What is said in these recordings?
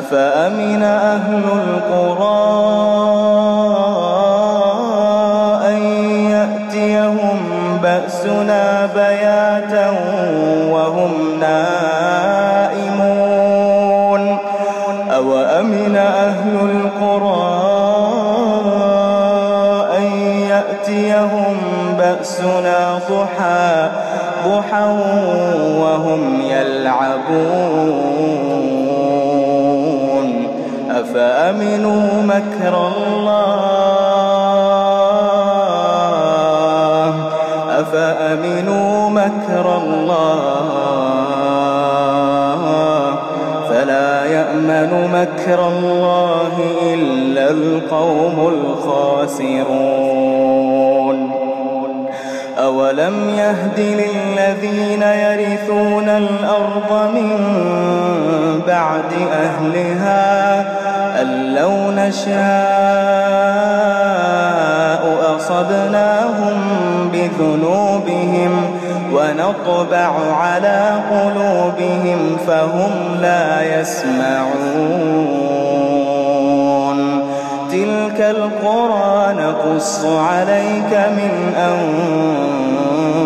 أفأمن أهل القرى أن يأتيهم بأسنا بياتا وهم نائمون؟ أو أمن أهل القرى أن يأتيهم بأسنا ضحى ضحى وهم يلعبون؟ أفأمنوا مكر الله. أفأمنوا مكر الله. فلا يأمن مكر الله إلا القوم الخاسرون. أولم يهد للذين يرثون الأرض من بعد أهلها أن لو نشاء أصبناهم بذنوبهم ونطبع على قلوبهم فهم لا يسمعون تلك القرى نقص عليك من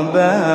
أنبائها